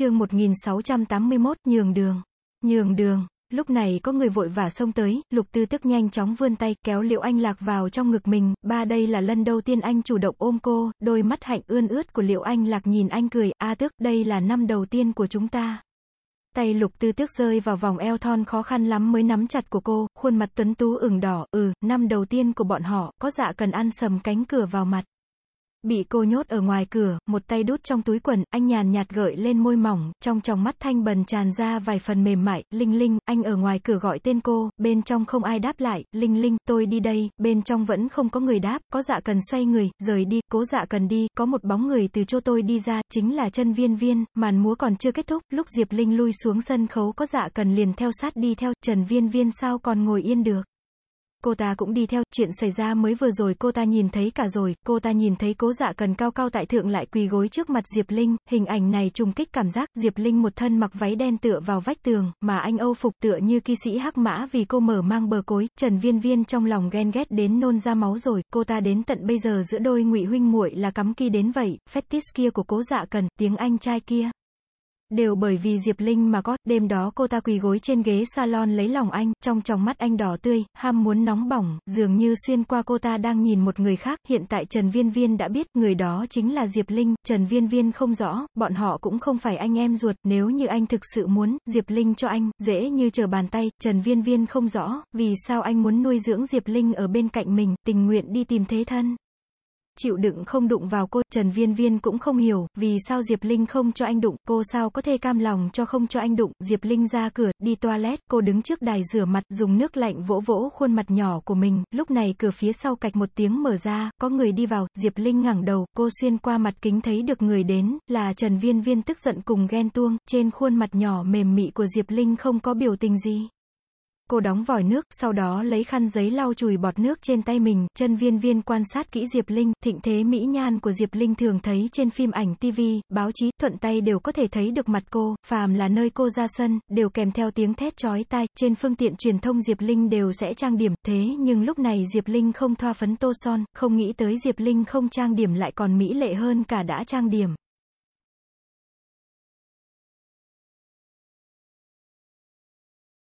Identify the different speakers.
Speaker 1: chương 1681, nhường đường. Nhường đường. Lúc này có người vội vã xông tới, lục tư tức nhanh chóng vươn tay, kéo liệu anh lạc vào trong ngực mình, ba đây là lần đầu tiên anh chủ động ôm cô, đôi mắt hạnh ươn ướt của liệu anh lạc nhìn anh cười, a tức, đây là năm đầu tiên của chúng ta. Tay lục tư tước rơi vào vòng eo thon khó khăn lắm mới nắm chặt của cô, khuôn mặt tuấn tú ửng đỏ, ừ, năm đầu tiên của bọn họ, có dạ cần ăn sầm cánh cửa vào mặt. Bị cô nhốt ở ngoài cửa, một tay đút trong túi quần, anh nhàn nhạt gợi lên môi mỏng, trong tròng mắt thanh bần tràn ra vài phần mềm mại, Linh Linh, anh ở ngoài cửa gọi tên cô, bên trong không ai đáp lại, Linh Linh, tôi đi đây, bên trong vẫn không có người đáp, có dạ cần xoay người, rời đi, cố dạ cần đi, có một bóng người từ chỗ tôi đi ra, chính là chân viên viên, màn múa còn chưa kết thúc, lúc Diệp Linh lui xuống sân khấu có dạ cần liền theo sát đi theo, Trần Viên Viên sao còn ngồi yên được. Cô ta cũng đi theo, chuyện xảy ra mới vừa rồi cô ta nhìn thấy cả rồi, cô ta nhìn thấy cố dạ cần cao cao tại thượng lại quỳ gối trước mặt Diệp Linh, hình ảnh này trùng kích cảm giác, Diệp Linh một thân mặc váy đen tựa vào vách tường, mà anh Âu phục tựa như kỵ sĩ hắc mã vì cô mở mang bờ cối, Trần Viên Viên trong lòng ghen ghét đến nôn ra máu rồi, cô ta đến tận bây giờ giữa đôi ngụy huynh muội là cắm kỳ đến vậy, fetis kia của cố dạ cần, tiếng anh trai kia. Đều bởi vì Diệp Linh mà có, đêm đó cô ta quỳ gối trên ghế salon lấy lòng anh, trong tròng mắt anh đỏ tươi, ham muốn nóng bỏng, dường như xuyên qua cô ta đang nhìn một người khác, hiện tại Trần Viên Viên đã biết, người đó chính là Diệp Linh, Trần Viên Viên không rõ, bọn họ cũng không phải anh em ruột, nếu như anh thực sự muốn, Diệp Linh cho anh, dễ như chờ bàn tay, Trần Viên Viên không rõ, vì sao anh muốn nuôi dưỡng Diệp Linh ở bên cạnh mình, tình nguyện đi tìm thế thân chịu đựng không đụng vào cô, Trần Viên Viên cũng không hiểu, vì sao Diệp Linh không cho anh đụng, cô sao có thể cam lòng cho không cho anh đụng, Diệp Linh ra cửa, đi toilet, cô đứng trước đài rửa mặt, dùng nước lạnh vỗ vỗ khuôn mặt nhỏ của mình, lúc này cửa phía sau cạch một tiếng mở ra, có người đi vào, Diệp Linh ngẩng đầu, cô xuyên qua mặt kính thấy được người đến, là Trần Viên Viên tức giận cùng ghen tuông, trên khuôn mặt nhỏ mềm mị của Diệp Linh không có biểu tình gì. Cô đóng vòi nước, sau đó lấy khăn giấy lau chùi bọt nước trên tay mình, chân viên viên quan sát kỹ Diệp Linh, thịnh thế mỹ nhan của Diệp Linh thường thấy trên phim ảnh TV, báo chí, thuận tay đều có thể thấy được mặt cô, phàm là nơi cô ra sân, đều kèm theo tiếng thét chói tai, trên phương tiện truyền thông Diệp Linh đều sẽ trang điểm, thế nhưng lúc này Diệp Linh không thoa phấn tô son, không nghĩ tới Diệp Linh không trang điểm lại còn mỹ lệ hơn cả đã trang điểm.